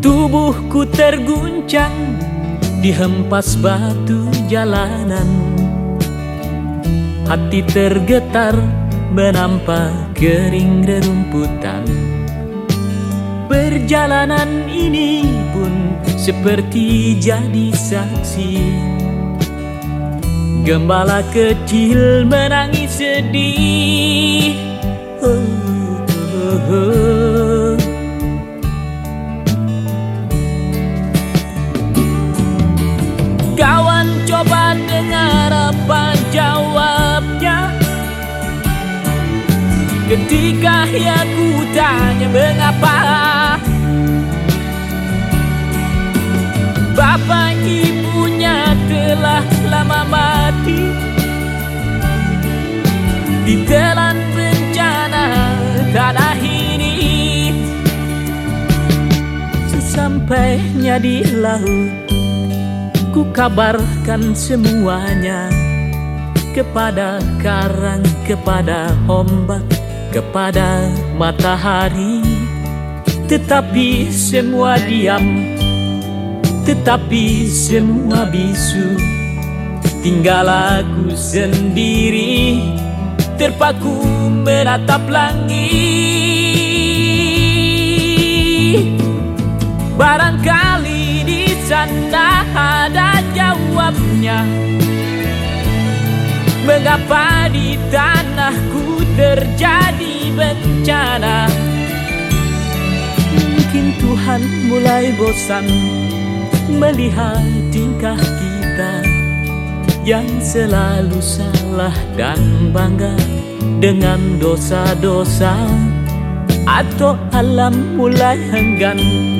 Tubuhku terguncang dihempas batu jalanan. Hati tergetar menampak kering rerumputan. Perjalanan ini pun seperti jadi saksi. Gembala kecil menangis sedih. Kawan coba dengar apa jawabnya? Ketika ia ku tanya mengapa? Bapak ibunya telah lama Sesampainya di laut Ku kabarkan semuanya Kepada karang, kepada ombak Kepada matahari. Tetapi semua diam Tetapi semua bisu. Tinggal aku sendiri Terpaku menatap langit Barangkali di sana ada jawabnya. Mengapa di tanahku terjadi bencana? Mungkin Tuhan mulai bosan Melihat tingkah kita Yang selalu salah dan bangga Dengan dosa-dosa Atau alam mulai enggan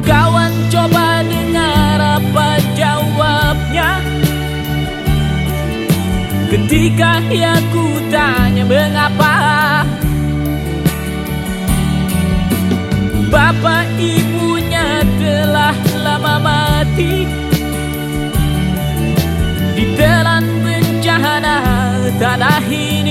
Kawan coba dengar apa jawabnya? Ketika ia ku tanya mengapa? Bapak ibunya telah lama mati. Ditelan bencana tanah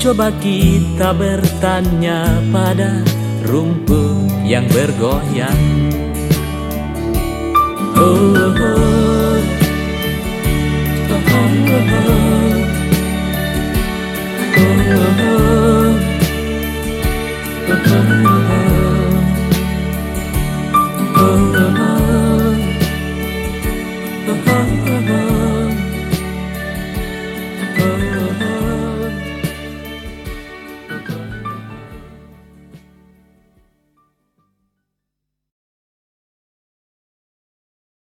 Coba kita bertanya pada rumput yang bergoyang. Oh,